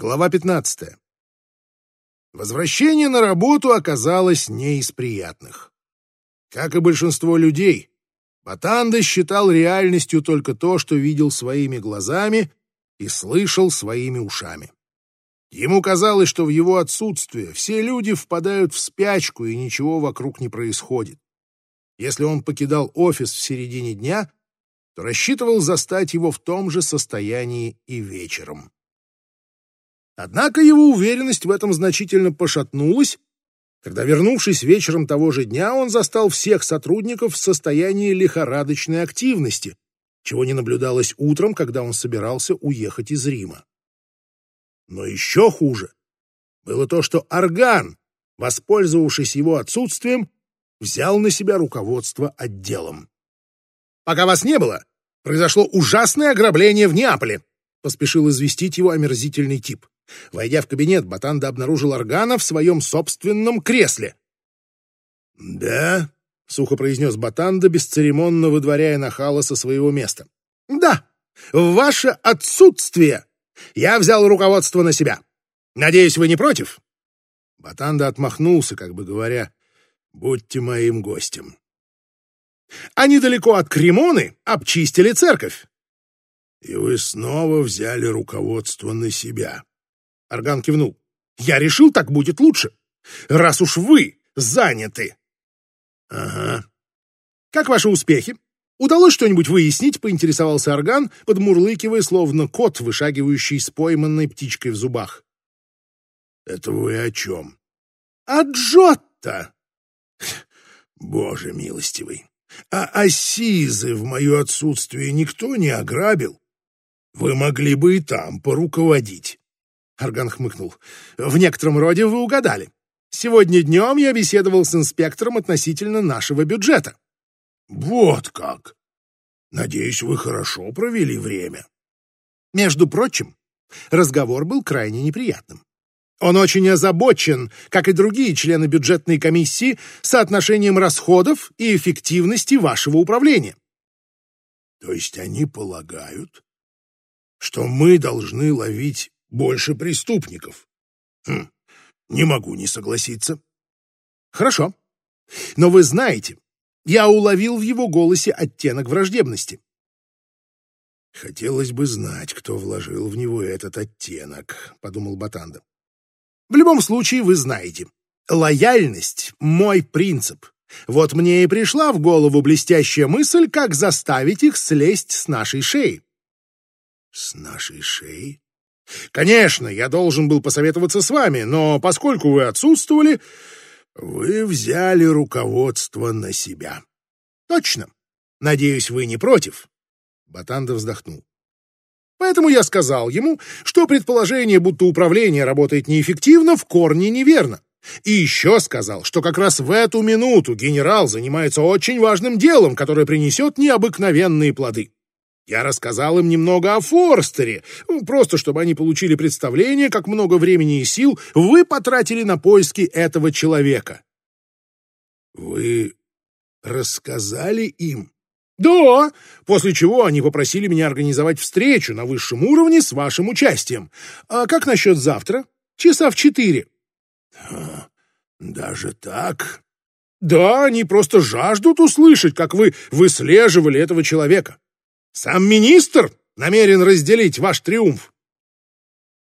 Глава 15. Возвращение на работу оказалось не из приятных. Как и большинство людей, Батанда считал реальностью только то, что видел своими глазами и слышал своими ушами. Ему казалось, что в его отсутствие все люди впадают в спячку и ничего вокруг не происходит. Если он покидал офис в середине дня, то рассчитывал застать его в том же состоянии и вечером. Однако его уверенность в этом значительно пошатнулась, когда, вернувшись вечером того же дня, он застал всех сотрудников в состоянии лихорадочной активности, чего не наблюдалось утром, когда он собирался уехать из Рима. Но еще хуже было то, что Орган, воспользовавшись его отсутствием, взял на себя руководство отделом. «Пока вас не было, произошло ужасное ограбление в Неаполе», поспешил известить его омерзительный тип. Войдя в кабинет, Батанда обнаружил Органа в своем собственном кресле. «Да?» — сухо произнес Батанда, бесцеремонно выдворяя нахала со своего места. «Да, в ваше отсутствие я взял руководство на себя. Надеюсь, вы не против?» Батанда отмахнулся, как бы говоря, «Будьте моим гостем». «А недалеко от Кремоны обчистили церковь». «И вы снова взяли руководство на себя», Орган кивнул. «Я решил, так будет лучше, раз уж вы заняты». «Ага». «Как ваши успехи? Удалось что-нибудь выяснить?» — поинтересовался Орган, подмурлыкивая, словно кот, вышагивающий с пойманной птичкой в зубах. «Это вы о чем?» «О Джотто!» «Боже милостивый! А Асизы в мое отсутствие никто не ограбил? Вы могли бы и там поруководить». Арган хмыкнул. «В некотором роде вы угадали. Сегодня днем я беседовал с инспектором относительно нашего бюджета». «Вот как! Надеюсь, вы хорошо провели время». Между прочим, разговор был крайне неприятным. Он очень озабочен, как и другие члены бюджетной комиссии, соотношением расходов и эффективности вашего управления. То есть они полагают, что мы должны ловить больше преступников. Хм, не могу не согласиться. Хорошо. Но вы знаете, я уловил в его голосе оттенок враждебности. Хотелось бы знать, кто вложил в него этот оттенок, подумал Батанда. В любом случае, вы знаете, лояльность — мой принцип. Вот мне и пришла в голову блестящая мысль, как заставить их слезть с нашей шеи. С нашей шеи? Конечно, я должен был посоветоваться с вами, но поскольку вы отсутствовали, вы взяли руководство на себя. Точно. Надеюсь, вы не против. Батанда вздохнул. Поэтому я сказал ему, что предположение, будто управление работает неэффективно, в корне неверно. И еще сказал, что как раз в эту минуту генерал занимается очень важным делом, которое принесет необыкновенные плоды. Я рассказал им немного о Форстере, просто чтобы они получили представление, как много времени и сил вы потратили на поиски этого человека. Вы рассказали им? Да, после чего они попросили меня организовать встречу на высшем уровне с вашим участием. А как насчет завтра? Часа в четыре. Даже так? Да, они просто жаждут услышать, как вы выслеживали этого человека. Сам министр намерен разделить ваш триумф.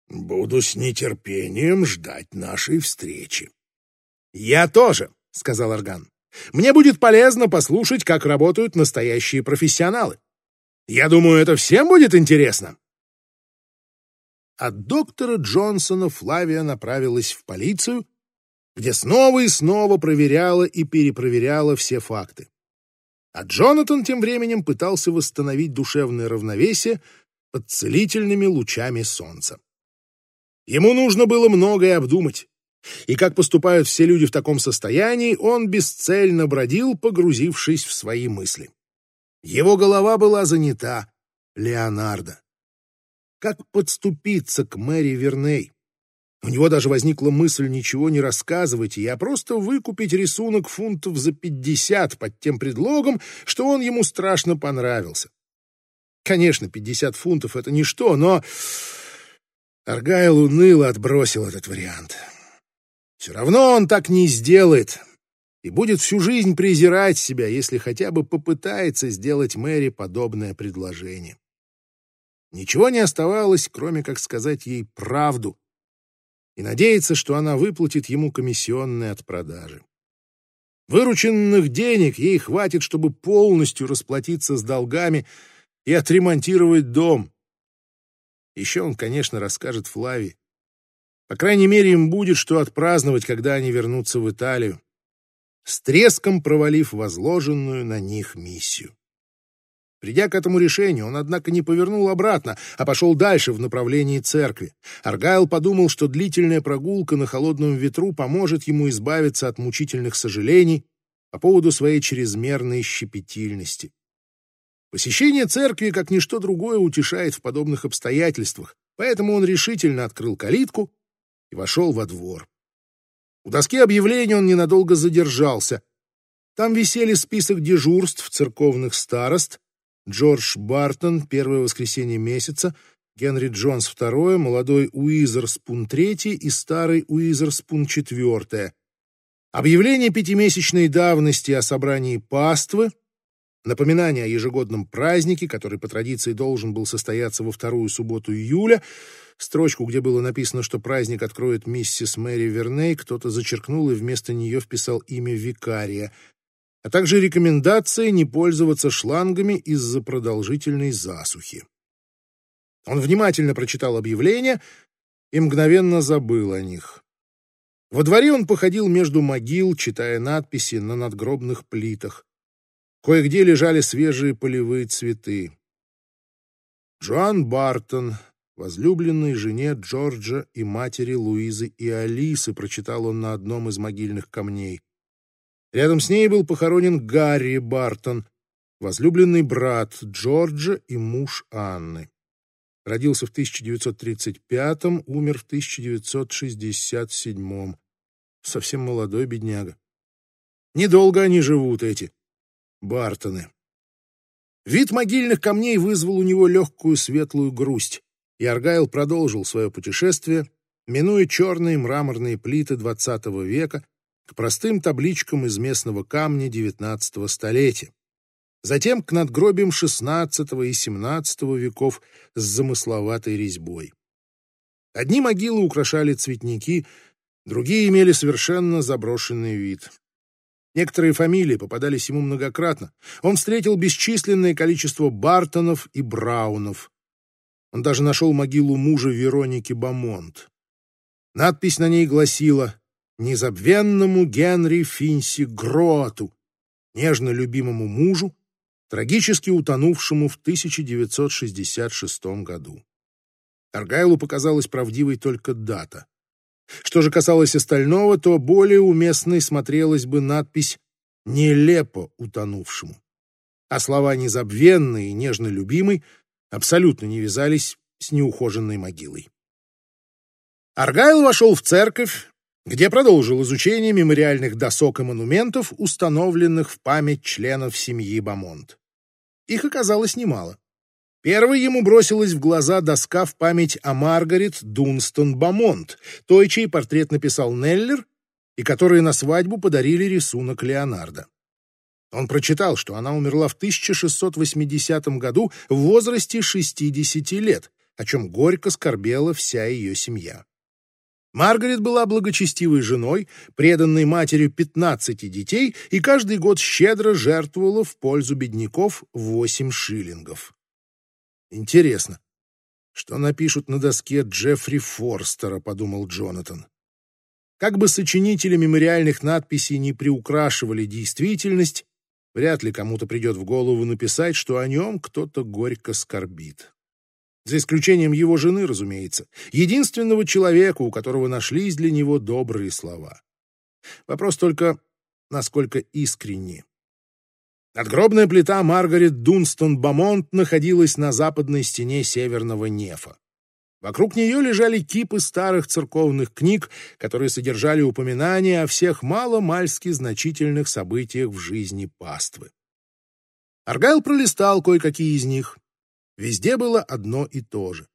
Буду с нетерпением ждать нашей встречи. Я тоже, сказал Арган. Мне будет полезно послушать, как работают настоящие профессионалы. Я думаю, это всем будет интересно. От доктора Джонсона Флавия направилась в полицию, где снова и снова проверяла и перепроверяла все факты. А Джонатан тем временем пытался восстановить душевное равновесие под целительными лучами солнца. Ему нужно было многое обдумать. И как поступают все люди в таком состоянии, он бесцельно бродил, погрузившись в свои мысли. Его голова была занята Леонардо. Как подступиться к Мэри Верней? У него даже возникла мысль ничего не рассказывать, и а просто выкупить рисунок фунтов за пятьдесят под тем предлогом, что он ему страшно понравился. Конечно, пятьдесят фунтов — это ничто, но... Аргайл уныло отбросил этот вариант. Все равно он так не сделает и будет всю жизнь презирать себя, если хотя бы попытается сделать Мэри подобное предложение. Ничего не оставалось, кроме как сказать ей правду и надеяться, что она выплатит ему комиссионные от продажи. Вырученных денег ей хватит, чтобы полностью расплатиться с долгами и отремонтировать дом. Еще он, конечно, расскажет Флаве. По крайней мере, им будет что отпраздновать, когда они вернутся в Италию, с треском провалив возложенную на них миссию. Придя к этому решению, он, однако, не повернул обратно, а пошел дальше в направлении церкви. Аргайл подумал, что длительная прогулка на холодном ветру поможет ему избавиться от мучительных сожалений по поводу своей чрезмерной щепетильности. Посещение церкви, как ничто другое, утешает в подобных обстоятельствах, поэтому он решительно открыл калитку и вошел во двор. У доски объявлений он ненадолго задержался. Там висели список дежурств церковных старост, Джордж Бартон, первое воскресенье месяца, Генри Джонс второе, молодой Уизерспун третий и старый Уизерспун четвертое. Объявление пятимесячной давности о собрании паствы, напоминание о ежегодном празднике, который по традиции должен был состояться во вторую субботу июля, строчку, где было написано, что праздник откроет миссис Мэри Верней, кто-то зачеркнул и вместо нее вписал имя викария а также рекомендация не пользоваться шлангами из-за продолжительной засухи. Он внимательно прочитал объявления и мгновенно забыл о них. Во дворе он походил между могил, читая надписи на надгробных плитах. Кое-где лежали свежие полевые цветы. Джоан Бартон, возлюбленной жене Джорджа и матери Луизы и Алисы, прочитал он на одном из могильных камней. Рядом с ней был похоронен Гарри Бартон, возлюбленный брат Джорджа и муж Анны. Родился в 1935-м, умер в 1967-м. Совсем молодой бедняга. Недолго они живут, эти Бартоны. Вид могильных камней вызвал у него легкую светлую грусть, и Аргайл продолжил свое путешествие, минуя черные мраморные плиты XX века, к простым табличкам из местного камня XIX столетия. Затем к надгробиям XVI и XVII веков с замысловатой резьбой. Одни могилы украшали цветники, другие имели совершенно заброшенный вид. Некоторые фамилии попадались ему многократно. Он встретил бесчисленное количество Бартонов и Браунов. Он даже нашел могилу мужа Вероники Бамонт. Надпись на ней гласила незабвенному Генри Финси Гроту, нежно любимому мужу, трагически утонувшему в 1966 году. Аргайлу показалась правдивой только дата. Что же касалось остального, то более уместной смотрелась бы надпись «нелепо утонувшему», а слова «незабвенный» и «нежно любимый» абсолютно не вязались с неухоженной могилой. Аргайл вошел в церковь, где продолжил изучение мемориальных досок и монументов, установленных в память членов семьи Бамонт. Их оказалось немало. Первой ему бросилась в глаза доска в память о Маргарет Дунстон Бамонт, той, чей портрет написал Неллер, и которой на свадьбу подарили рисунок Леонардо. Он прочитал, что она умерла в 1680 году в возрасте 60 лет, о чем горько скорбела вся ее семья. Маргарет была благочестивой женой, преданной матерью 15 детей и каждый год щедро жертвовала в пользу бедняков 8 шиллингов. Интересно, что напишут на доске Джеффри Форстера, подумал Джонатан. Как бы сочинители мемориальных надписей не приукрашивали действительность, вряд ли кому-то придет в голову написать, что о нем кто-то горько скорбит. За исключением его жены, разумеется, единственного человека, у которого нашлись для него добрые слова. Вопрос только, насколько искренни. Надгробная плита Маргарет Дунстон Бамонт находилась на западной стене северного нефа. Вокруг нее лежали кипы старых церковных книг, которые содержали упоминания о всех мало-мальски значительных событиях в жизни паствы. Аргайл пролистал кое-какие из них Везде было одно и то же.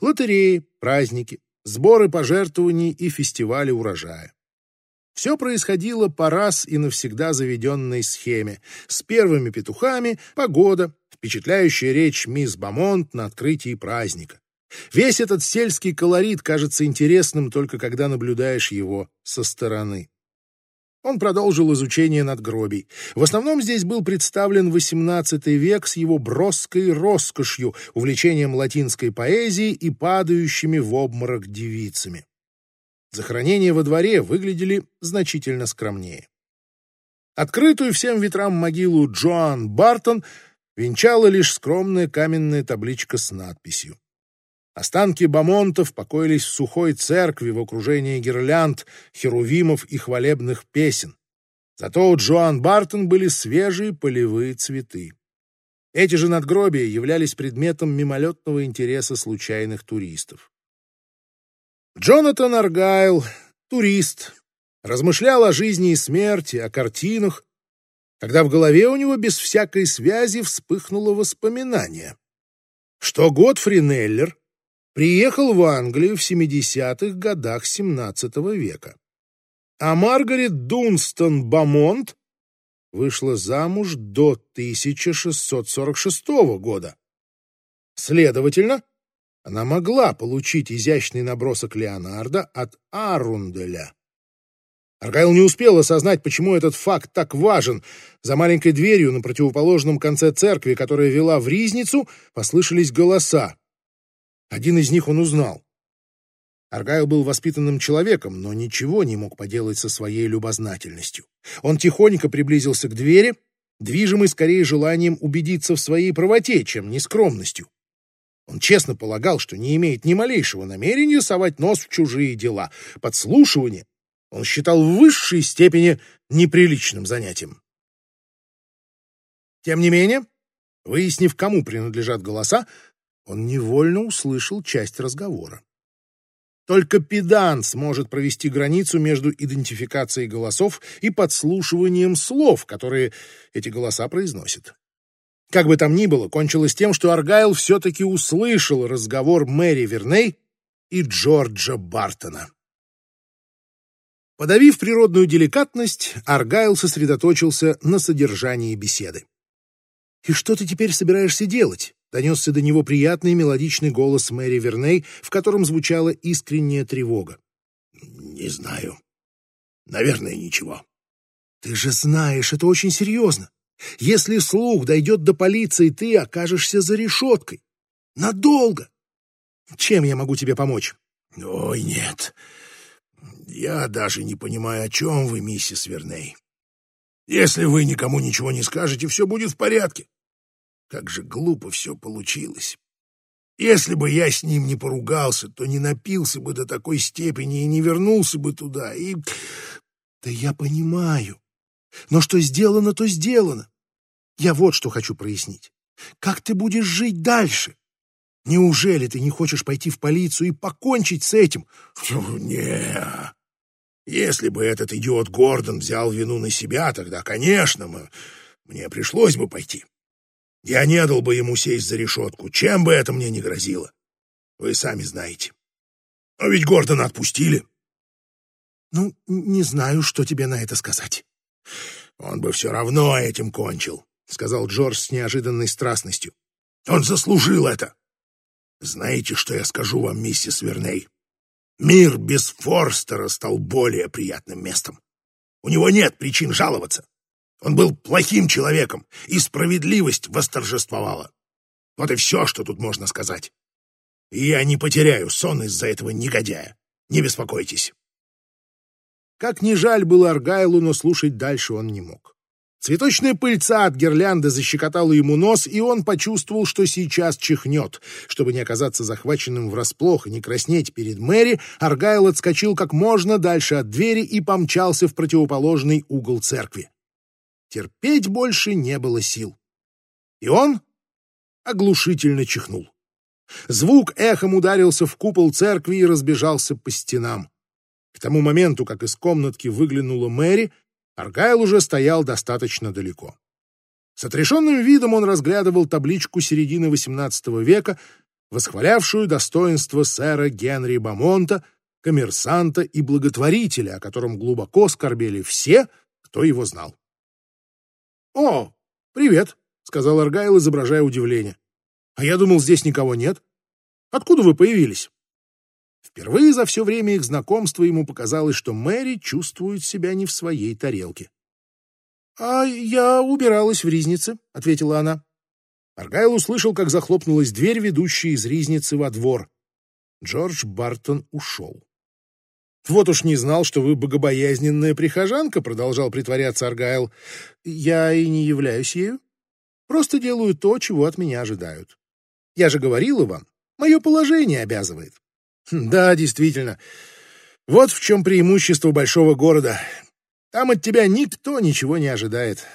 Лотереи, праздники, сборы пожертвований и фестивали урожая. Все происходило по раз и навсегда заведенной схеме. С первыми петухами, погода, впечатляющая речь мисс Бамонт на открытии праздника. Весь этот сельский колорит кажется интересным только когда наблюдаешь его со стороны. Он продолжил изучение надгробий. В основном здесь был представлен XVIII век с его броской роскошью, увлечением латинской поэзии и падающими в обморок девицами. Захоронения во дворе выглядели значительно скромнее. Открытую всем ветрам могилу Джоан Бартон венчала лишь скромная каменная табличка с надписью. Останки бамонтов покоились в сухой церкви в окружении гирлянд, херувимов и хвалебных песен. Зато у Джоан Бартон были свежие полевые цветы. Эти же надгробия являлись предметом мимолетного интереса случайных туристов. Джонатан Аргайл, турист, размышлял о жизни и смерти, о картинах, когда в голове у него без всякой связи вспыхнуло воспоминание, что Готфри Неллер приехал в Англию в 70-х годах XVII века, а Маргарет Дунстон Бамонт вышла замуж до 1646 года. Следовательно, она могла получить изящный набросок Леонардо от Арунделя. Аргайл не успел осознать, почему этот факт так важен. За маленькой дверью на противоположном конце церкви, которая вела в Ризницу, послышались голоса. Один из них он узнал. Аргайл был воспитанным человеком, но ничего не мог поделать со своей любознательностью. Он тихонько приблизился к двери, движимый скорее желанием убедиться в своей правоте, чем нескромностью. Он честно полагал, что не имеет ни малейшего намерения совать нос в чужие дела. Подслушивание он считал в высшей степени неприличным занятием. Тем не менее, выяснив, кому принадлежат голоса, он невольно услышал часть разговора. Только педан сможет провести границу между идентификацией голосов и подслушиванием слов, которые эти голоса произносят. Как бы там ни было, кончилось тем, что Аргайл все-таки услышал разговор Мэри Верней и Джорджа Бартона. Подавив природную деликатность, Аргайл сосредоточился на содержании беседы. «И что ты теперь собираешься делать?» — донесся до него приятный мелодичный голос Мэри Верней, в котором звучала искренняя тревога. «Не знаю. Наверное, ничего». «Ты же знаешь, это очень серьезно. Если слух дойдет до полиции, ты окажешься за решеткой. Надолго. Чем я могу тебе помочь? Ой, нет. Я даже не понимаю, о чем вы, миссис Верней. Если вы никому ничего не скажете, все будет в порядке. Как же глупо все получилось. Если бы я с ним не поругался, то не напился бы до такой степени и не вернулся бы туда, и... Да я понимаю. Но что сделано, то сделано. Я вот что хочу прояснить. Как ты будешь жить дальше? Неужели ты не хочешь пойти в полицию и покончить с этим? Не. Если бы этот идиот Гордон взял вину на себя, тогда, конечно, мы... мне пришлось бы пойти. Я не дал бы ему сесть за решетку, чем бы это мне ни грозило. Вы сами знаете. Но ведь Гордона отпустили. Ну, не знаю, что тебе на это сказать. Он бы все равно этим кончил, сказал Джордж с неожиданной страстностью. Он заслужил это. Знаете, что я скажу вам, миссис Верней? Мир без Форстера стал более приятным местом. У него нет причин жаловаться. Он был плохим человеком, и справедливость восторжествовала. Вот и все, что тут можно сказать. И я не потеряю сон из-за этого негодяя. Не беспокойтесь. Как ни жаль было Аргайлу, но слушать дальше он не мог. Цветочная пыльца от гирлянды защекотала ему нос, и он почувствовал, что сейчас чихнет. Чтобы не оказаться захваченным врасплох и не краснеть перед Мэри, Аргайл отскочил как можно дальше от двери и помчался в противоположный угол церкви. Терпеть больше не было сил. И он оглушительно чихнул. Звук эхом ударился в купол церкви и разбежался по стенам. К тому моменту, как из комнатки выглянула Мэри, Аргайл уже стоял достаточно далеко. С отрешенным видом он разглядывал табличку середины XVIII века, восхвалявшую достоинство сэра Генри Бамонта, коммерсанта и благотворителя, о котором глубоко скорбели все, кто его знал. «О, привет!» — сказал Аргайл, изображая удивление. «А я думал, здесь никого нет. Откуда вы появились?» Впервые за все время их знакомства ему показалось, что Мэри чувствует себя не в своей тарелке. «А я убиралась в ризнице», — ответила она. Аргайл услышал, как захлопнулась дверь, ведущая из ризницы во двор. Джордж Бартон ушел. «Вот уж не знал, что вы богобоязненная прихожанка», — продолжал притворяться Аргайл. «Я и не являюсь ею. Просто делаю то, чего от меня ожидают. Я же говорила вам, мое положение обязывает». Хм, «Да, действительно. Вот в чем преимущество большого города. Там от тебя никто ничего не ожидает.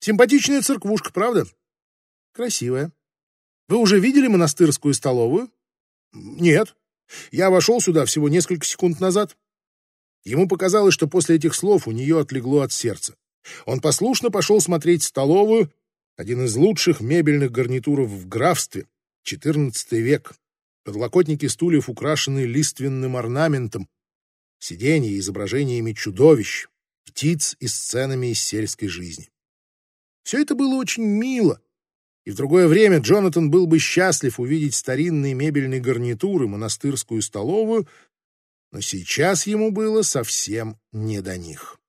Симпатичная церквушка, правда? Красивая. Вы уже видели монастырскую столовую? Нет. Я вошел сюда всего несколько секунд назад. Ему показалось, что после этих слов у нее отлегло от сердца. Он послушно пошел смотреть столовую, один из лучших мебельных гарнитуров в графстве, XIV век. Подлокотники стульев украшены лиственным орнаментом, сиденья изображениями чудовищ, птиц и сценами из сельской жизни. Все это было очень мило, и в другое время Джонатан был бы счастлив увидеть старинные мебельные гарнитуры, монастырскую столовую, но сейчас ему было совсем не до них.